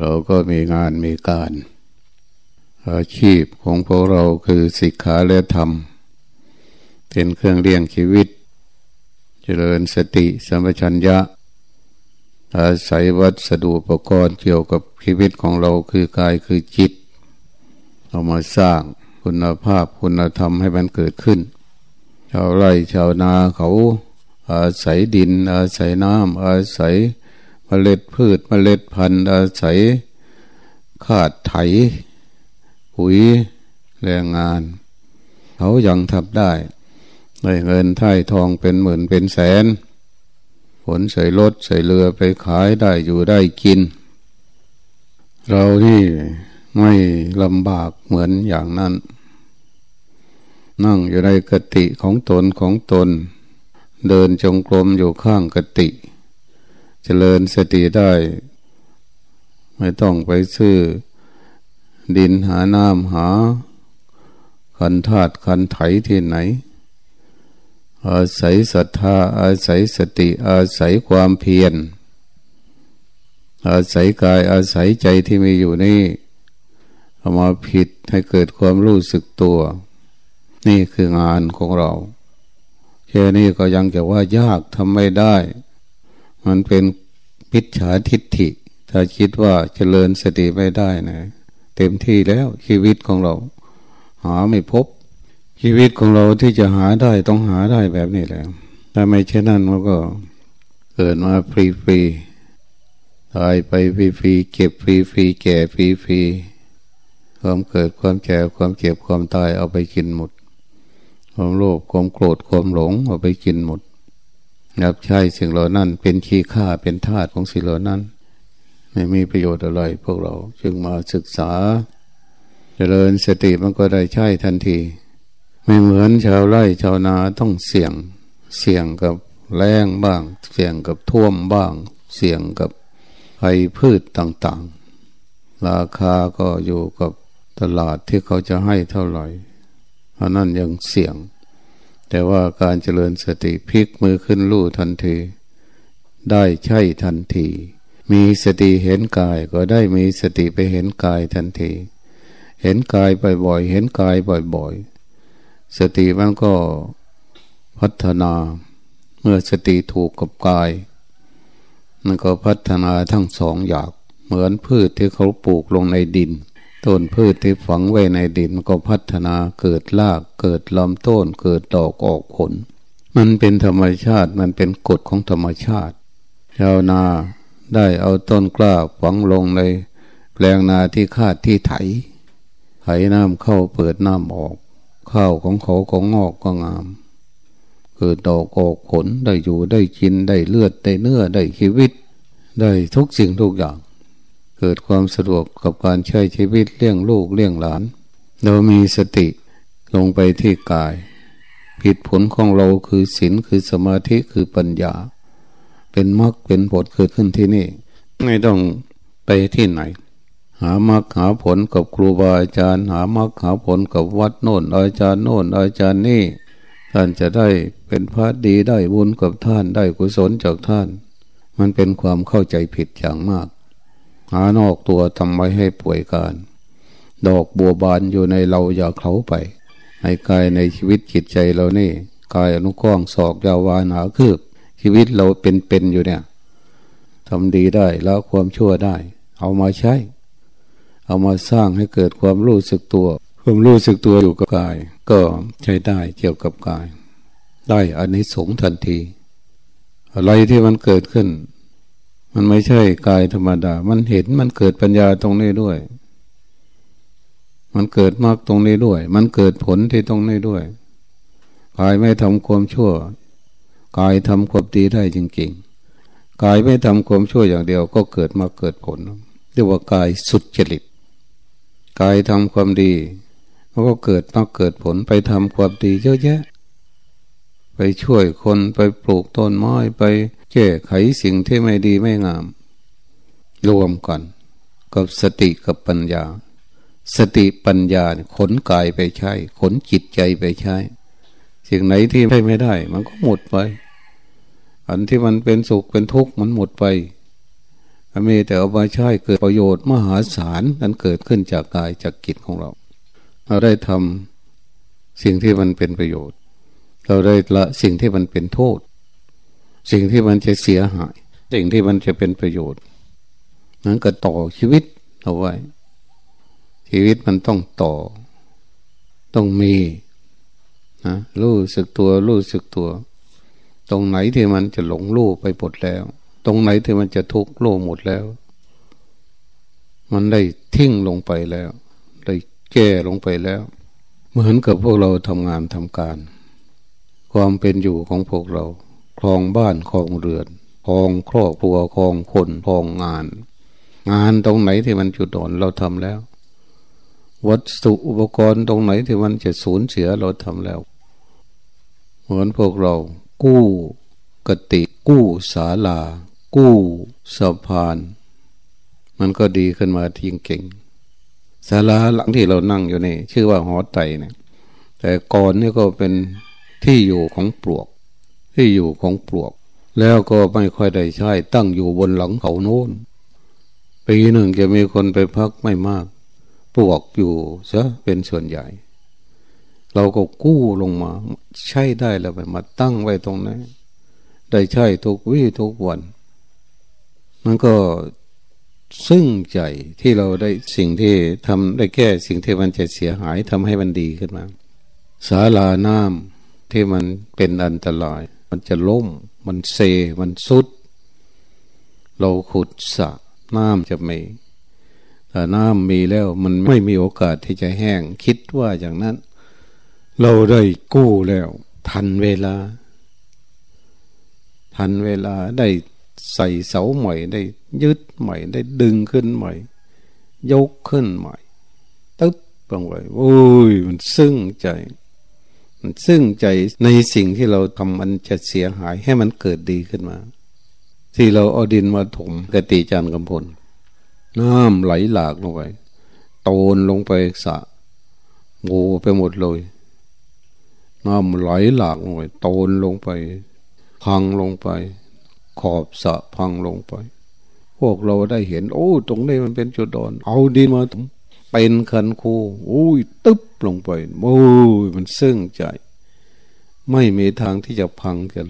เราก็มีงานมีการ อาชีพของพวกเราคือศิกขาและธรรม เป็นเครื่องเลี้ยงชีวิต เจริญสติสัมปชัญญะ อาศัยวัสดุอุปกรณ์เกี่ยวกับชีวิตของเราคือกายคือจิต เอามาสร้างคุณภาพคุณธรรมให้มันเกิดขึ้น ชาวไร่ชาวนาเขาอาศัยดิน อาศัยน้ำอาศัย เมล็ดพืชเมล็ดพันธุ์อาศัยขาดไถปุ๋ยแรงงาน เขายังทำได้ได้เงินไถ่ทองเป็นหมื่นเป็นแสน ผลใส่รถใส่เรือไปขายได้อยู่ได้กิน เรานี่ไม่ลำบากเหมือนอย่างนั้น นั่งอยู่ในกติของตนของตน เดินจงกรมอยู่ข้างกติ เจริญสติได้ ไม่ต้องไปซื้อ ดินหาน้ำหาคันธาตุคันไถที่ไหน อาศัยศรัทธา อาศัยสติ อาศัยความเพียร อาศัยกายอาศัยใจที่มีอยู่นี่เอามาผิดให้เกิดความรู้สึกตัว นี่คืองานของเราแค่นี้ก็ยังจะว่ายากทำไม่ได้ มันเป็นพิจฉาทิฏฐิ ถ้าคิดว่าเจริญสติไม่ได้นะ เต็มที่แล้วชีวิตของเรา หาไม่พบ ชีวิตของเราที่จะหาได้ต้องหาได้แบบนี้แหละถ้าไม่เช่นนั้นมันก็เกิดมาฟรีๆตายไปฟรีๆเก็บฟรีๆแก่ฟรีๆความเกิดความแก่ความเจ็บความตายเอาไปกินหมด ความโลภความโกรธความหลงเอาไปกินหมด นับใช้สิ่งเหล่านั้น เป็นขี้ข้าเป็นทาสของสิ่งเหล่านั้น ไม่มีประโยชน์อะไร พวกเราจึงมาศึกษาจเจริญสติมันก็ได้ใช้ทันที ไม่เหมือนชาวไร่ชาวนาต้องเสี่ยง เสี่ยงกับแรงบ้าง เสี่ยงกับท่วมบ้าง เสี่ยงกับภัยพืชต่างๆ ราคาก็อยู่กับตลาดที่เขาจะให้เท่าไหร่เพราะนั่นยังเสี่ยง แต่ว่าการเจริญสติพลิกมือขึ้นลู่ทันที ได้ใช่ทันที มีสติเห็นกายก็ได้มีสติไปเห็นกายทันที เห็นกายบ่อยๆ เห็นกายบ่อยๆ สติมันก็พัฒนา เมื่อสติถูกกับกาย มันก็พัฒนาทั้งสองอย่างเหมือนพืชที่เขาปลูกลงในดิน ต้นพืชที่ฝังไว้ในดินมันก็พัฒนาเกิดรากเกิดลำต้นเกิดดอกออกผล มันเป็นธรรมชาติมันเป็นกฎของธรรมชาติ ชาวนาได้เอาต้นกล้าฝังลงในแปลงนาที่คาดที่ไถ ไถน้ำเข้าเปิดน้ำออก ข้าวของเขาของงอกก็งามเกิดดอกออกผลได้อยู่ได้กินได้เลือดได้เนื้อได้ชีวิต ได้ทุกสิ่งทุกอย่าง กิดความสะดวกกับการใช้ชีวิตเลี้ยงลูกเลี้ยงหลาน เรามีสติลงไปที่กาย ผิดผลของเราคือศีลคือสมาธิคือปัญญา เป็นมรรคเป็นผลเกิดขึ้นที่นี่ ไม่ต้องไปที่ไหน หามรรคหาผลกับครูบาอาจารย์ หามรรคหาผลกับวัดโน่นอาจารย์โน่นอาจารย์นี่ท่านจะได้เป็นพระดีได้บุญกับท่านได้กุศลจากท่าน มันเป็นความเข้าใจผิดอย่างมาก หานอกตัวทำไว้ให้ป่วยการ ดอกบัวบานอยู่ในเราอย่าเขาไปให้กายในชีวิตจิตใจเรานี่ กายอนุกล้องศอกยาวานาคืบ ชีวิตเราเป็นๆอยู่เนี่ยทำดีได้แล้วความชั่วได้ เอามาใช้ เอามาสร้างให้เกิดความรู้สึกตัวความรู้สึกตัวอยู่กับกาย ก็ใช้ได้เกี่ยวกับกาย ได้อันนี้สงทันที อะไรที่มันเกิดขึ้น มันไม่ใช่กายธรรมดา มันเห็นมันเกิดปัญญาตรงนี้ด้วย มันเกิดมากตรงนี้ด้วย มันเกิดผลที่ตรงนี้ด้วย กายไม่ทำความชั่ว กายทำความดีได้จริงๆ กายไม่ทำความชั่วอย่างเดียว ก็เกิดมาเกิดผล เรียกว่ากายสุดจริต กายทำความดีมันก็เกิดมาเกิดผลไปทำความดีเยอะแยะ ไปช่วยคนไปปลูกต้นไม้ไป แก้ไขสิ่งที่ไม่ดีไม่งาม รวมกัน กับสติกับปัญญา สติปัญญาขนกายไปใช้ขนจิตใจไปใช้สิ่งไหนที่ใช้ไม่ได้ มันก็หมดไป อันที่มันเป็นสุขเป็นทุกข์มันหมดไปมีแต่เอามาใช้เกิดประโยชน์มหาศาลนั้นเกิดขึ้นจากกายจากกิจของเรา เราได้ทำสิ่งที่มันเป็นประโยชน์ เราได้ละสิ่งที่มันเป็นโทษ สิ่งที่มันจะเสียหาย สิ่งที่มันจะเป็นประโยชน์ นั้นก็ต่อชีวิตเอาไว้ ชีวิตมันต้องต่อ ต้องมีนะรู้สึกตัวรู้สึกตัว ตรงไหนที่มันจะหลงรู้ไปหมดแล้ว ตรงไหนที่มันจะทุกข์รู้หมดแล้ว มันได้ทิ้งลงไปแล้ว ได้แก้ลงไปแล้ว เหมือนกับพวกเราทำงานทำการ ความเป็นอยู่ของพวกเรา คลองบ้านคลองเรือนคลองครอบครัวคลองคนคลองงาน งานตรงไหนที่มันจุดอ่อนเราทำแล้ว วัสดุอุปกรณ์ตรงไหนที่มันจะสูญเสียเราทำแล้ว เหมือนพวกเรา กู้กติกู้ศาลา กู้สะพาน มันก็ดีขึ้นมาทิ้งเก่งศาลาหลังที่เรานั่งอยู่นี่ ชื่อว่าหอไตเนี่ยแต่ก่อนนี่ก็เป็นที่อยู่ของปลวก ที่อยู่ของปลวก แล้วก็ไม่ค่อยได้ใช้ตั้งอยู่บนหลังเขาโน้น ปีหนึ่งจะมีคนไปพักไม่มาก ปลวกอยู่ซะเป็นส่วนใหญ่ เราก็กู้ลงมา ใช้ได้แล้วไปมาตั้งไว้ตรงนั้นได้ใช้ทุกวิทุกวัน มันก็ซึ่งใจที่เราได้สิ่งที่ทำได้แก้สิ่งที่มันจะเสียหายทำให้มันดีขึ้นมาศาลาน้ำที่มันเป็นอันตราย มันจะล้มมันเซ มันสุด เราขุดสระน้ำจะไม่แต่น้ำมีแล้วมันไม่มีโอกาสที่จะแห้ง คิดว่าอย่างนั้น เราได้กู้แล้ว ทันเวลา ทันเวลาได้ใส่เสาใหม่ ได้ยึดใหม่ ได้ดึงขึ้นใหม่ ยกขึ้นใหม่ตึ๊บลงไปโอ้ย มันซึ้งใจ ซึ้งใจในสิ่งที่เราทำมันจะเสียหายให้มันเกิดดีขึ้นมา ที่เราเอาดินมาถมกติจานกำพลน้ำไหลหลากลงไปโตนลงไปสะโง่ไปหมดเลยน้ำไหลหลากลงไปโตนลงไป พังลงไป ขอบสะพังลงไป พวกเราได้เห็น โอ้ ตรงนี้มันเป็นจุดดอน เอาดินมาเป็นคันคูโอ้ยตึ๊บ ลงไปโอ้ยมันซึ้งใจ ไม่มีทางที่จะพังจะ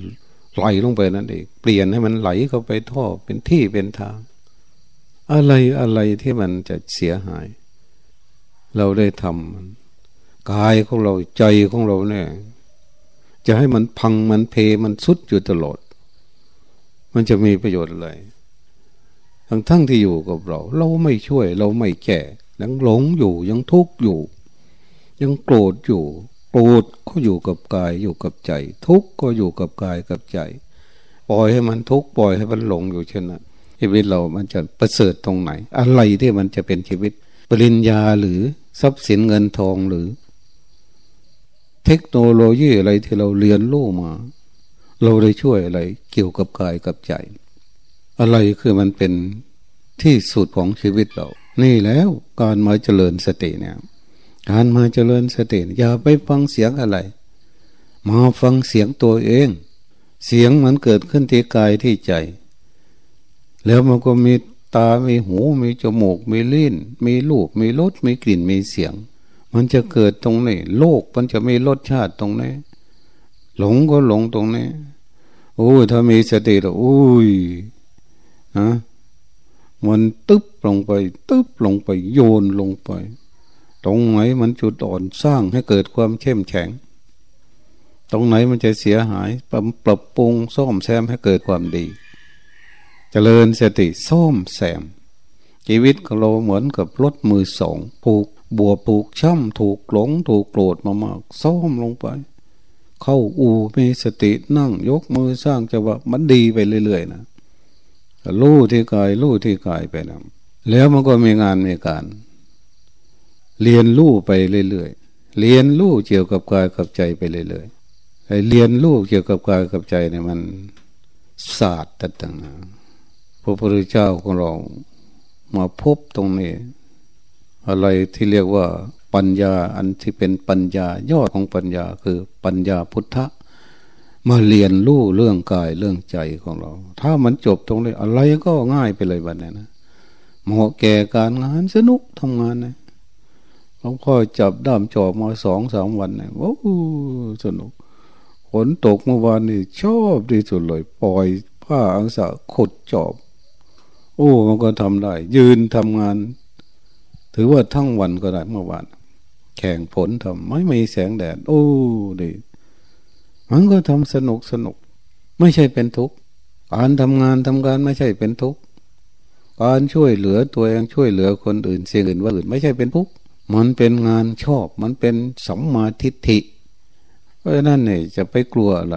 ไหลลงไปนั่นเองเปลี่ยนให้มันไหลเข้าไปท่อเป็นที่เป็นทาง อะไรอะไรที่มันจะเสียหาย เราได้ทำกายของเราใจของเราเนี่ยจะให้มันพังมันเพมันสุดอยู่ตลอด มันจะมีประโยชน์อะไร ทั้งทั้งที่อยู่กับเรา เราไม่ช่วย เราไม่แก่ยังหลงอยู่ยังทุกข์อยู่ ยังโกรธอยู่ โกรธก็อยู่กับกายอยู่กับใจ ทุกข์ก็อยู่กับกายกับใจ ปล่อยให้มันทุกข์ปล่อยให้มันหลงอยู่เช่นนั้นชีวิตเรามันจะประเสริฐตรงไหน อะไรที่มันจะเป็นชีวิต ปริญญาหรือทรัพย์สินเงินทองหรือ เทคโนโลยีอะไรที่เราเรียนรู้มา เราได้ช่วยอะไรเกี่ยวกับกายกับใจ อะไรคือมันเป็นที่สุดของชีวิตเรา นี่แล้วการมาเจริญสติเนี่ย การมาเจริญสติอย่าไปฟังเสียงอะไร มาฟังเสียงตัวเอง เสียงมันเกิดขึ้นที่กายที่ใจ แล้วมันก็มีตา มีหู มีจมูก มีลิ้น มีลูก มีรส มีกลิ่น มีเสียง มันจะเกิดตรงนี้ โลกมันจะมีรสชาติตรงนี้ หลงก็หลงตรงนี้ โอ้ยถ้ามีสติแล้วโอ้ยฮะมันตึ๊บลงไป ตึ๊บลงไป โยนลงไป ตรงไหนมันจุดอ่อนสร้างให้เกิดความเข้มแข็ง ตรงไหนมันจะเสียหายปรับปรับปรุงซ่อมแซมให้เกิดความดีจเจริญสติซ่อมแซม ชีวิตของเราเหมือนกับรถมือสองผูกบัวผูกช่ำถูกหลงถูกโกรธมามากซ้อมลงไป เข้าอูมีสตินั่งยกมือสร้างจะว่ามันดีไปเรื่อยๆนะรู้ที่กายรู้ที่กายไปนะแล้วมันก็มีงานมีการ เรียนรู้ไปเรื่อยๆ เรียนรู้เกี่ยวกับกายกับใจไปเรื่อยๆไอ้เรียนรู้เกี่ยวกับกายกับใจเนี่ยมันศาสตร์ต่างๆพระพุทธเจ้าของเรามาพบตรงนี้ อะไรที่เรียกว่าปัญญาอันที่เป็นปัญญายอดของปัญญาคือปัญญาพุทธะมาเรียนรู้เรื่องกายเรื่องใจของเรา ถ้ามันจบตรงนี้อะไรก็ง่ายไปเลยวันนี้นะเหมาะแก่การงานสนุกทำงานนะ หลวงพ่อจับด้ามจอบมาสองสามวันนะโอ้สนุกฝนตกเมื่อวานนี่ชอบที่สุดเลย ปล่อยผ้าอังสะขุดจอบ โอ้มันก็ทำได้ ยืนทำงาน ถือว่าทั้งวันก็ได้เมื่อวาน แข่งผลทำไม่มีแสงแดด โอ้ดีมันก็ทำสนุกสนุก ไม่ใช่เป็นทุกข์การทำงานทำการไม่ใช่เป็นทุกข์การช่วยเหลือตัวเองช่วยเหลือคนอื่นเสียงอื่นว่าอื่นไม่ใช่เป็นทุกข์ มันเป็นงานชอบ มันเป็นสัมมาทิฏฐิ เพราะนั้นเนี่ยจะไปกลัวอะไร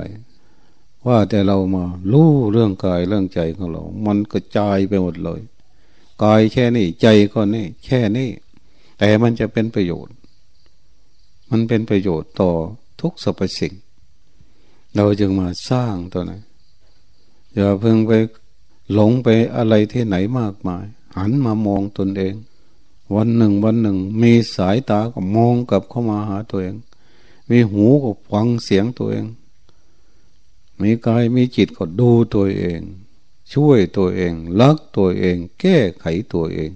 ว่าแต่เรามารู้เรื่องกายเรื่องใจของเรา มันกระจายไปหมดเลย กายแค่นี้ใจก็นี่แค่นี้ แต่มันจะเป็นประโยชน์ มันเป็นประโยชน์ต่อทุกสรรพสิ่ง เราจึงมาสร้างตัวนั้นอย่าเพิ่งไปหลงไปอะไรที่ไหนมากมาย หันมามองตนเอง วันหนึ่งวันหนึ่ง มีสายตาก็มองกลับเข้ามาหาตัวเอง มีหูก็ฟังเสียงตัวเอง มีกายมีจิตก็ดูตัวเอง ช่วยตัวเอง รักตัวเอง แก้ไขตัวเอง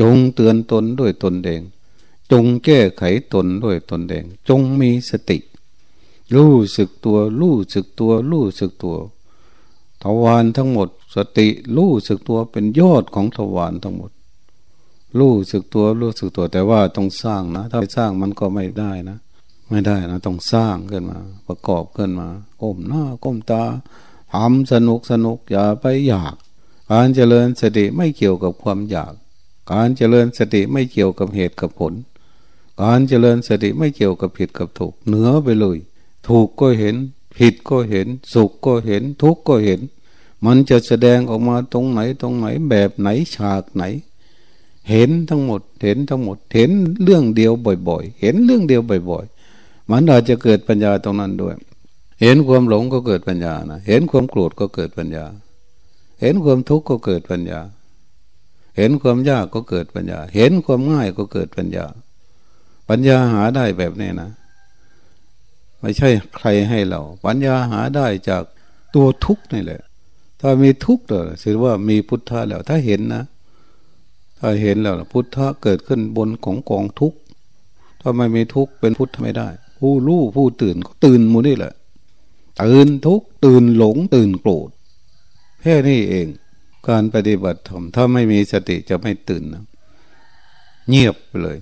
จงเตือนตนด้วยตนเอง จงแก้ไขตนด้วยตนเอง จงมีสติ รู้สึกตัว รู้สึกตัว รู้สึกตัวทวารทั้งหมด สติรู้สึกตัวเป็นยอดของทวารทั้งหมด รู้สึกตัวรู้สึกตัวแต่ว่าต้องสร้างนะ ถ้าไม่สร้างมันก็ไม่ได้นะ ไม่ได้นะต้องสร้างขึ้นมา ประกอบขึ้นมาก้มหน้าก้มตาทำสนุกสนุกอย่าไปอยาก การเจริญสติไม่เกี่ยวกับความอยาก การเจริญสติไม่เกี่ยวกับเหตุกับผล การเจริญสติไม่เกี่ยวกับผิดกับถูกเหนือไปเลย ถูกก็เห็น ผิดก็เห็น สุขก็เห็น ทุกข์ก็เห็น มันจะแสดงออกมาตรงไหนตรงไหนแบบไหนฉากไหน เห็นทั้งหมด เห็นทั้งหมด เห็นเรื่องเดียวบ่อย ๆ เห็นเรื่องเดียวบ่อย ๆ มันอาจจะเกิดปัญญาตรงนั้นด้วย เห็นความหลงก็เกิดปัญญานะ เห็นความโกรธก็เกิดปัญญา เห็นความทุกข์ก็เกิดปัญญา เห็นความยากก็เกิดปัญญา เห็นความง่ายก็เกิดปัญญา ปัญญาหาได้แบบนี้นะ ไม่ใช่ใครให้เรา ปัญญาหาได้จากตัวทุกข์นี่แหละ ถ้ามีทุกข์เด้อถือว่ามีพุทธะแล้ว ถ้าเห็นนะ ถ้าเห็นแล้วพุทธะเกิดขึ้นบนของกองทุกข์ถ้าไม่มีทุกข์เป็นพุทธไม่ได้ ผู้รู้ผู้ตื่นก็ตื่นมูนี่แหละ ตื่นทุกข์ตื่นหลงตื่นโกรธแค่นี้เอง การปฏิบัติธรรมถ้าไม่มีสติจะไม่ตื่นนะเงียบไปเลย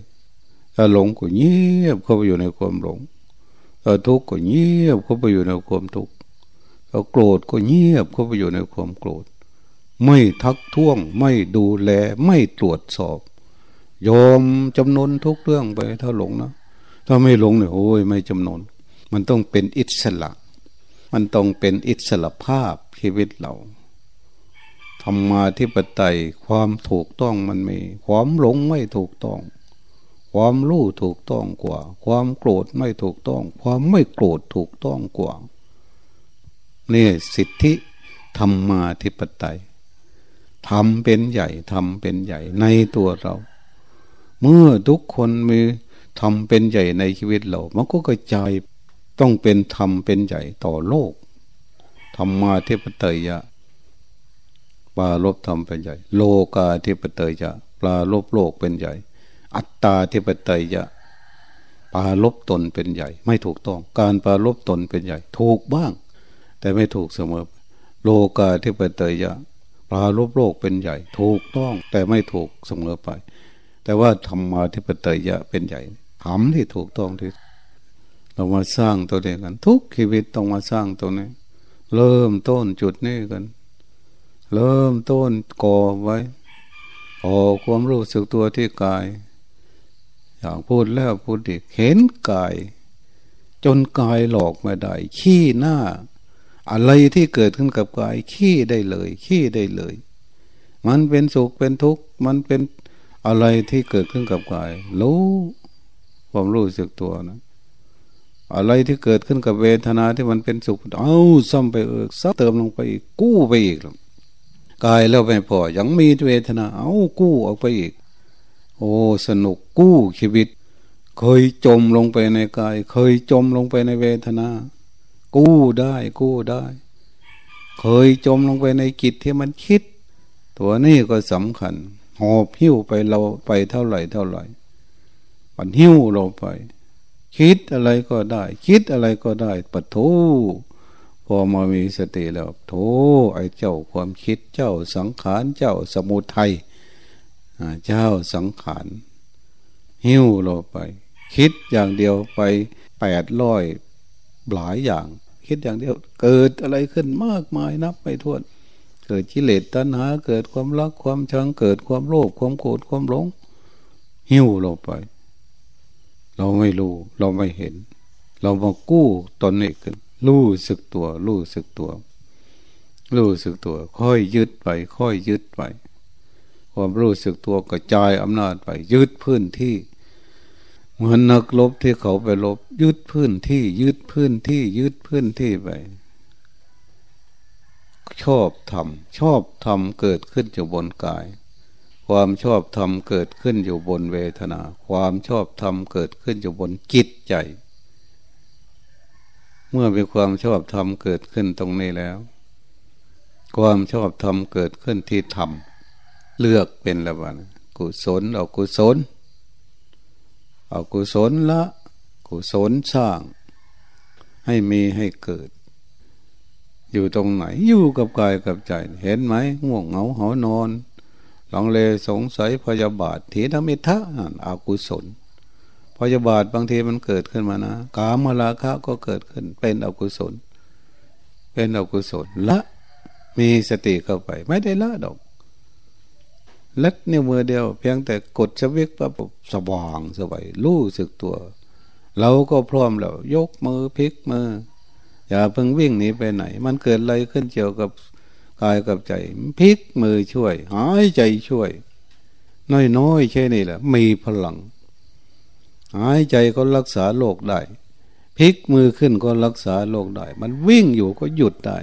ถ้าหลงก็เงียบเข้าไปอยู่ในความหลงถ้าทุกข์ก็เงียบเข้าไปอยู่ในความทุกข์ถ้าโกรธก็เงียบเข้าไปอยู่ในความโกรธ ไม่ทักท้วง ไม่ดูแล ไม่ตรวจสอบ ยอมจำนนทุกเรื่องไปถ้าหลงนะถ้าไม่หลงเนี่ยโอ้ยไม่จำนน มันต้องเป็นอิสระ มันต้องเป็นอิสระภาพชีวิตเราธรรมาธิปไตยความถูกต้องมันมี ความหลงไม่ถูกต้อง ความรู้ถูกต้องกว่า ความโกรธไม่ถูกต้อง ความไม่โกรธถูกต้องกว่านี่สิทธิธรรมาธิปไตย ทำเป็นใหญ่ทำเป็นใหญ่ในตัวเรา เมื่อทุกคนมีทำเป็นใหญ่ในชีวิตเรามันก็กระจายต้องเป็นธรรมเป็นใหญ่ต่อโลกธรรมาธิปไตยะปลาลบธรรมเป็นใหญ่ โลกาธิปไตยะปลาลบโลกเป็นใหญ่ อัตตาที่ปไตยะปลาลบตนเป็นใหญ่ ไม่ถูกต้อง การปลาลบตนเป็นใหญ่ ถูกบ้าง แต่ไม่ถูกเสมอ โลกาที่ปไตยะ ปลาลบโลกเป็นใหญ่ ถูกต้องแต่ไม่ถูกเสมอไป แต่ว่าธรรมาที่ปไตยะเป็นใหญ่ทำที่ถูกต้องที่เรามาสร้างตัวเองกัน ทุกชีวิตต้องมาสร้างตัวนี้ เริ่มต้นจุดนี้กัน เริ่มต้นก่อไว้ก่อความรู้สึกตัวที่กาย อย่างพูดแล้วพูดอีกเห็นกาย จนกายหลอกไม่ได้ ขี้หน้า อะไรที่เกิดขึ้นกับกายขี้ได้เลย ขี้ได้เลย มันเป็นสุขเป็นทุกข์มันเป็นอะไรที่เกิดขึ้นกับกาย รู้ความรู้สึกตัวนะ อะไรที่เกิดขึ้นกับเวทนาที่มันเป็นสุข เอาซ้ำไปเออซ้ำเติมลงไปอีกกู้ไปอีกกายแล้วไม่พอยังมีเวทนา เอากู้ออกไปอีก โอ้สนุกกู้ชีวิต เคยจมลงไปในกาย เคยจมลงไปในเวทนา กู้ได้กู้ได้ เคยจมลงไปในกิจที่มันคิด ตัวนี้ก็สำคัญ หอบหิ้วไปเราไปเท่าไหร่เท่าไหร่ มันหิ้วเราไป คิดอะไรก็ได้ คิดอะไรก็ได้ปะโถพอมามีสติแล้วโถไอ้เจ้าความคิดเจ้าสังขารเจ้าสมุทัยเจ้าสังขารหิ้วเราไป คิดอย่างเดียวไปแปดร้อย หลายอย่าง คิดอย่างเดียว เกิดอะไรขึ้นมากมายนับไปทั่วน เกิดกิเลสตัณหา เกิดความรักความชังเกิดความโลภความโกรธความหลง หิ้วเราไป เราไม่รู้ เราไม่เห็น เรามากู้ตนเองขึ้นรู้สึกตัว รู้สึกตัวรู้สึกตัว ค่อยยึดไป ค่อยยึดไป ความรู้สึกตัวกระจายอำนาจไป ยึดพื้นที่ เหมือนนักลบที่เขาไปลบ ยึดพื้นที่ ยึดพื้นที่ ยึดพื้นที่ไปชอบทำชอบทำเกิดขึ้นอยู่บนกาย ความชอบธรรมเกิดขึ้นอยู่บนเวทนา ความชอบธรรมเกิดขึ้นอยู่บนจิตใจ เมื่อมีความชอบธรรมเกิดขึ้นตรงนี้แล้ว ความชอบธรรมเกิดขึ้นที่ธรรมเลือกเป็นละวันกุศลเอกุศล อากุศลละ กุศลสร้าง ให้มีให้เกิด อยู่ตรงไหนอยู่กับกายกับใจ เห็นไหมง่วงเหงาหอนอน หลังเลสงสัยพยาบาทถีนมิทะอากุศล พยาบาทบางทีมันเกิดขึ้นมานะกามราคะก็เกิดขึ้น เป็นอกุศล เป็นอกุศลละ มีสติเข้าไป ไม่ได้ละดอก เล็ดนิ้วมือเดียว เพียงแต่กดสวิกปั๊บสว่างสบายรู้สึกตัว เราก็พร้อมแล้ว ยกมือพลิกมือ อย่าเพิ่งวิ่งหนีไปไหน มันเกิดอะไรขึ้นเกี่ยวกับกายกับใจพลิกมือช่วย หายใจช่วย น้อยๆแค่นี้แหละมีพลัง หายใจก็รักษาโรคได้พลิกมือขึ้นก็รักษาโรคได้ มันวิ่งอยู่ก็หยุดได้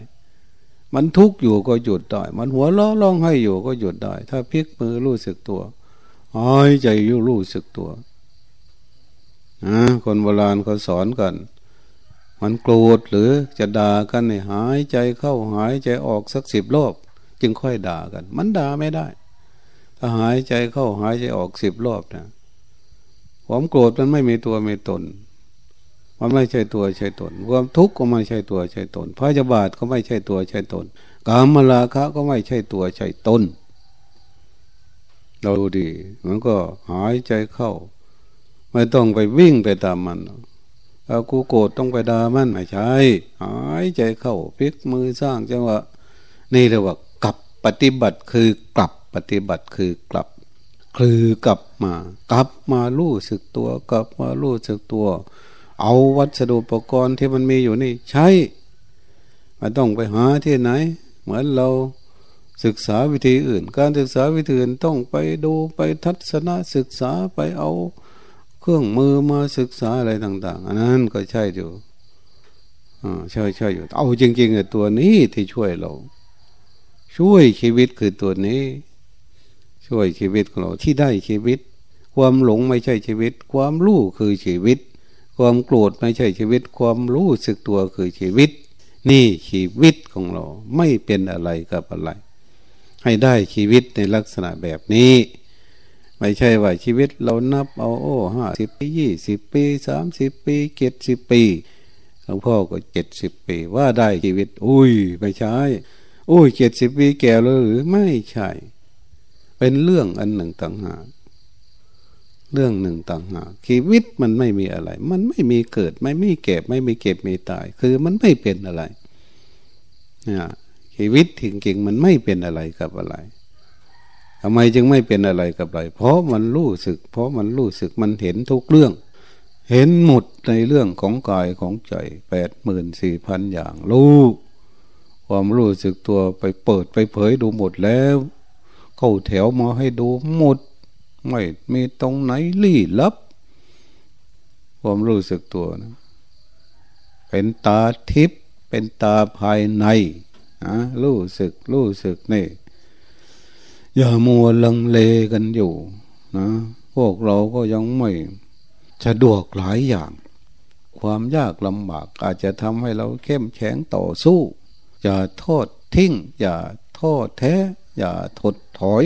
มันทุกข์อยู่ก็หยุดได้ มันหัวล้อร้องให้อยู่ก็หยุดได้ ถ้าพลิกมือรู้สึกตัวหายใจอยู่รู้สึกตัวนะคนโบราณเขาสอนกัน มันโกรธหรือจะด่ากันเนี่ยหายใจเข้าหายใจออกสักสิบรอบจึงค่อยด่ากัน มันด่าไม่ได้ ถ้าหายใจเข้าหายใจออกสิบรอบนะความโกรธมันไม่มีตัวมีตน มันไม่ใช่ตัวใช่ตน ความทุกข์ก็ไม่ใช่ตัวใช่ตนพยาบาทก็ไม่ใช่ตัวใช่ตน กามราคะก็ไม่ใช่ตัวใช่ตน เราดูดี มันก็หายใจเข้า ไม่ต้องไปวิ่งไปตามมันเอากูโกรธต้องไปด่ามันไม่ใช่หายใจเข้าพลิกมือสร้างจังหวะนี่เรียกว่ากลับปฏิบัติคือกลับปฏิบัติคือกลับ คือกลับมา กลับมาลู่สึกตัว กลับมาลู่สึกตัว เอาวัสดุอุปกรณ์ที่มันมีอยู่นี่ ใช้ไม่ต้องไปหาที่ไหน เหมือนเราศึกษาวิธีอื่น การศึกษาวิธีอื่นต้องไปดูไปทัศนศึกษาไปเอาเครื่องมือมาศึกษาอะไรต่าง ๆ อันนั้นก็ใช่อยู่อ่าใช่ใช่อยู่ เอาจริงๆตัวนี้ที่ช่วยเรา ช่วยชีวิตคือตัวนี้ ช่วยชีวิตของเราที่ได้ชีวิต ความหลงไม่ใช่ชีวิต ความรู้คือชีวิต ความโกรธไม่ใช่ชีวิต ความรู้สึกตัวคือชีวิต นี่ชีวิตของเราไม่เป็นอะไรกับอะไร ให้ได้ชีวิตในลักษณะแบบนี้ ไม่ใช่ว่าชีวิตเรานับเอาโอ้ห้าสิบปียี่สิบปีสามสิบปีเจ็ดสิบปีหลวงพ่อก็เจ็ดสิบปีว่าได้ชีวิต อุ้ยไม่ใช่อุ้ยเจ็ดสิบปีแก่แล้วหรือไม่ใช่ เป็นเรื่องอันหนึ่งต่างหาก เรื่องหนึ่งต่างหากชีวิตมันไม่มีอะไร มันไม่มีเกิด ไม่มีเก็บ ไม่มีเก็บมีตาย คือมันไม่เป็นอะไรเนี่ยชีวิตจริงๆมันไม่เป็นอะไรกับอะไรทำไมจึงไม่เป็นอะไรกับอะไร เพราะมันรู้สึก เพราะมันรู้สึกมันเห็นทุกเรื่อง เห็นหมดในเรื่องของกายของใจแปดหมื่นสี่พันอย่างรู้ความรู้สึกตัวไปเปิดไปเผยดูหมดแล้ว เข้าแถวมาให้ดูหมด ไม่มีตรงไหนลี้ลับ ความรู้สึกตัวนะเป็นตาทิพย์เป็นตาภายในนะรู้สึกรู้สึกนี่ อย่ามัวลังเลกันอยู่นะพวกเราก็ยังไม่สะดวกหลายอย่าง ความยากลำบากอาจจะทำให้เราเข้มแข็งต่อสู้ อย่าโทษทิ้ง อย่าโทษแท้ อย่าถดถอย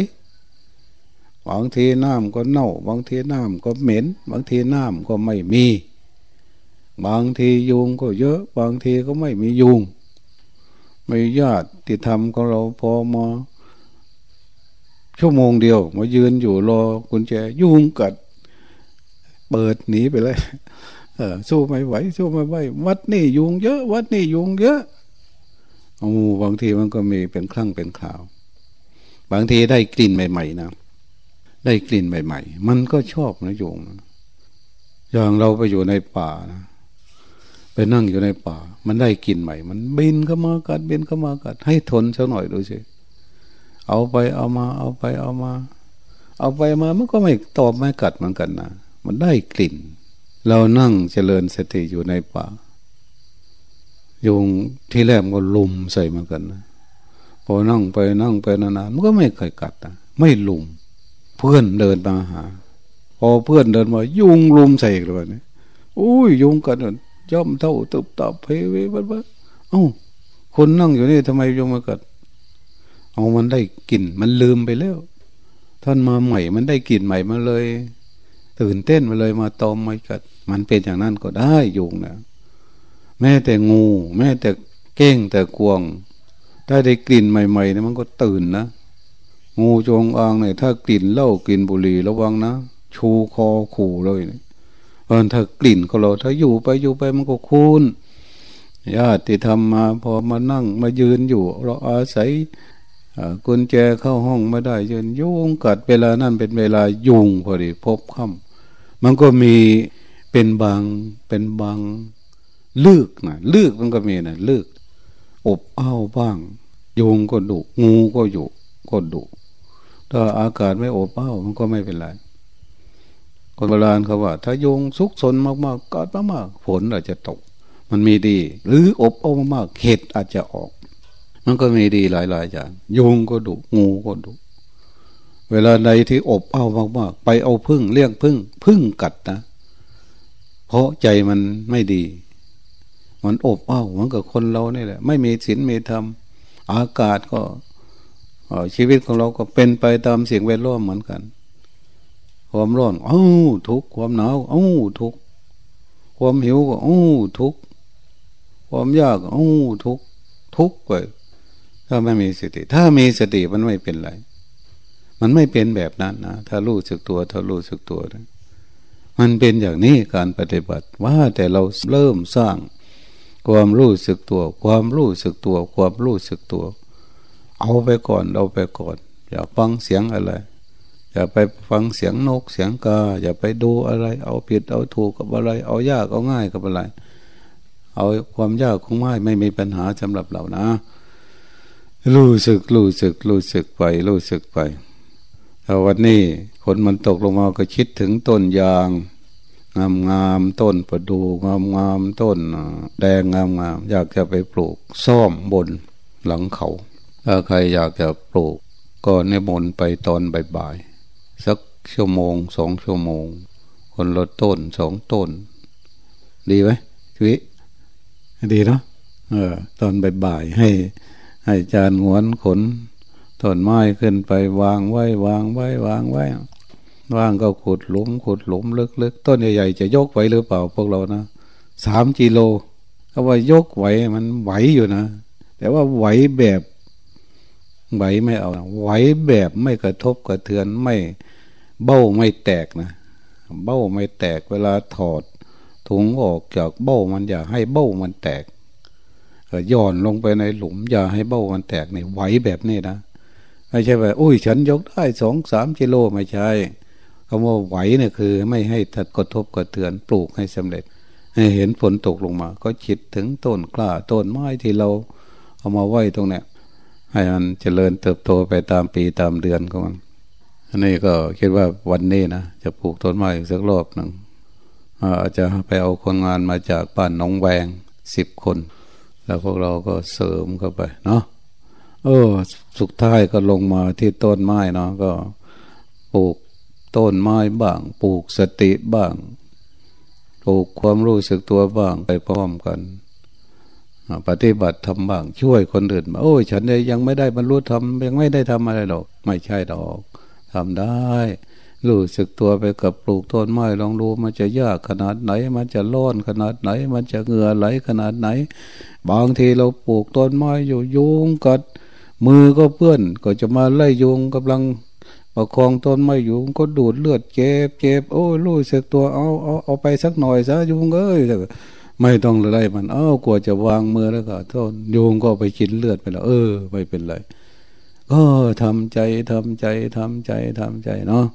บางทีน้ำก็เน่า บางทีน้ำก็เหม็น บางทีน้ำก็ไม่มี บางทียุงก็เยอะ บางทีก็ไม่มียุงไม่ญาติที่ทำของเราพอมาชั่วโมงเดียว มายืนอยู่รอกุญแจยุงกัด เปิดหนีไปเลยเออสู้ไม่ไหวสู้ไม่ไหววัดนี่ยุงเยอะ วัดนี่ยุงเยอะโอ้บางทีมันก็มีเป็นครั้งเป็นข่าว บางทีได้กลิ่นใหม่ ๆนะ ได้กลิ่นใหม่ๆ มันก็ชอบนะโยงอย่างเราไปอยู่ในป่านะไปนั่งอยู่ในป่า มันได้กลิ่นใหม่ มันบินเข้ามากัดบินเข้ามากัด ให้ทนสักหน่อยดูสิเอาไปเอามา เอาไปเอามา เอาไปมามันก็ไม่ตอบไม่กัดเหมือนกันนะมันได้กลิ่น เรานั่งเจริญสติอยู่ในป่ายุงที่แรกมันก็ลุมใส่เหมือนกันนะพอนั่งไปนั่งไปนานๆมันก็ไม่เคยกัดนะไม่ลุม เพื่อนเดินมาหา พอเพื่อนเดินมา ยุงลุมใส่เลยนี่อุ้ยยุงกันย่อมเท่าตุบตับเพเวบ้าเอ้าคนนั่งอยู่นี่ทำไมยุงมากัดเอามันได้กลิ่นมันลืมไปแล้ว ท่านมาใหม่มันได้กลิ่นใหม่มาเลย ตื่นเต้นมาเลยมาตอมมากัด มันเป็นอย่างนั้นก็ได้ยุงนะแม้แต่งู แม้แต่เก้งแต่กวง ถ้าได้กลิ่นใหม่ๆเนี่ยมันก็ตื่นนะ งูจงอางเนี่ยถ้ากลิ่นเหล้ากลิ่นบุหรี่ระวังนะชูคอขู่เลยเพราะถ้ากลิ่นของเราถ้าอยู่ไปอยู่ไปมันก็คูนญาติทำมาพอมานั่งมายืนอยู่ เราอาศัยกุญแจเข้าห้องไม่ได้ยืนยุงกัดเวลานั่นเป็นเวลายุงพอดีพบค่ำมันก็มีเป็นบางเป็นบางลึกนะลึกมันก็มีนะลึกอบอ้าวบ้างยุงก็ดุงูก็อยู่ก็ดุ ถ้าอากาศไม่อบอ้าวมันก็ไม่เป็นไร คนโบราณเขาว่า ถ้ายุงซุกซนมากๆกอดมากๆฝนอาจจะตก มันมีดี หรืออบอ้าวมากๆเห็ดอาจจะออก มันก็มีดีหลายๆอย่างยุงก็ดุงูก็ดุเวลาใดที่อบอ้าวมากๆไปเอาพึ่งเลี้ยงพึ่งพึ่งกัดนะเพราะใจมันไม่ดี มันอบอ้าวเหมือนกับคนเรานี่แหละ ไม่มีศีลมีธรรมอากาศก็ ชีวิตของเราก็เป็นไปตามสิ่งแวดล้อมเหมือนกัน ความร้อนเอ้าทุกความหนาวเอ้าทุกความหิวก็เอ้าทุกความยากเอ้าทุกทุกไปถ้าไม่มีสติ ถ้ามีสติมันไม่เป็นไร มันไม่เป็นแบบนั้นนะถ้ารู้สึกตัวถ้ารู้สึกตัวนะมันเป็นอย่างนี้การปฏิบัติว่าแต่เราเริ่มสร้าง ความรู้สึกตัว ความรู้สึกตัว ความรู้สึกตัว เอาไปก่อนเอาไปก่อน อย่าฟังเสียงอะไร อย่าไปฟังเสียงนกเสียงกา อย่าไปดูอะไร เอาผิดเอาถูกกับอะไร เอายากเอาง่ายกับอะไร เอาความยากของง่ายไม่มีปัญหาสำหรับเรานะ รู้สึกรู้สึกรู้สึกไป รู้สึกไปแต่วันนี้ฝนมันตกลงมาก็คิดถึงต้นยาง งามงามต้นประดูงามงามต้นแดงงามงามอยากจะไปปลูกซ่อมบนหลังเขา ถ้าใครอยากจะปลูก ก็นิมนต์ไปตอนบ่ายๆสักชั่วโมงสองชั่วโมง คนละต้นสองต้น ดีไหมชีวิตดีเนาะเออ ตอนบ่ายๆให้ ให้จานหวนขนต้นไม้ขึ้นไปวางไว้ วางไว้ วางไว้ว่างก็ขุดหลุมขุดหลุมลึกๆ ต้นใหญ่ๆจะยกไหวหรือเปล่าพวกเรานะสามกิโลเขาว่ายกไหวมันไหวอยู่นะ แต่ว่าไหวแบบ ไหวไม่เอาไหวแบบไม่กระทบกระเทือนไม่เบ้าไม่แตกนะ เบ้าไม่แตกเวลาถอดถุงออกจากเบ้ามันอย่าให้เบ้ามันแตกย่อนลงไปในหลุมอย่าให้เบ้ามันแตกนี่ไหวแบบนี้นะไม่ใช่ว่าอุ้ยฉันยกได้สองสามกิโลไม่ใช่คำว่าไหวเนี่ยคือ ไม่ให้ถัดกระทบกระเทือนปลูกให้สำเร็จเห็นฝนตกลงมา ก็คิดถึงต้นกล้าต้นไม้ที่เราเอามาไว้ตรงเนี้ย ให้มันเจริญเติบโตไปตามปีตามเดือนของมันอันนี้ก็คิดว่าวันนี้นะจะปลูกต้นไม้อีกสักรอบหนึ่งอาจจะไปเอาคนงานมาจากบ้านน้องแวงสิบคน แล้วพวกเราก็เสริมเข้าไปเนาะเออสุดท้ายก็ลงมาที่ต้นไม้เนาะก็ปลูกต้นไม้บ้าง ปลูกสติบ้าง ปลูกความรู้สึกตัวบ้างไปพร้อมกัน ปฏิบัติทำบ้างช่วยคนอื่นโอ้ยฉันยังไม่ได้บรรลุธรรมยังไม่ได้ทำอะไรหรอก ไม่ใช่ดอกทำได้รู้สึกตัวไปกับปลูกต้นไม้ลองดูมันจะยากขนาดไหน มันจะร้อนขนาดไหน มันจะเหงื่อไหลขนาดไหน บางทีเราปลูกต้นไม้อยู่ยุงกัด มือก็เพื่อนก็จะมาไล่ยุงกำลังประคองต้นไม้อยู่ก็ดูดเลือดเจ็บเจ็บโอ้รู้สึกตัวเอาเอาเอาไปสักหน่อยซะยุงเอ้ย ไม่ต้องไล่มัน เอ้ากลัวจะวางมือแล้วก็โทษโยงก็ไปกินเลือดไปแล้ว เออ ไม่เป็นไรก็ทำใจทำใจทำใจทำใจเนาะ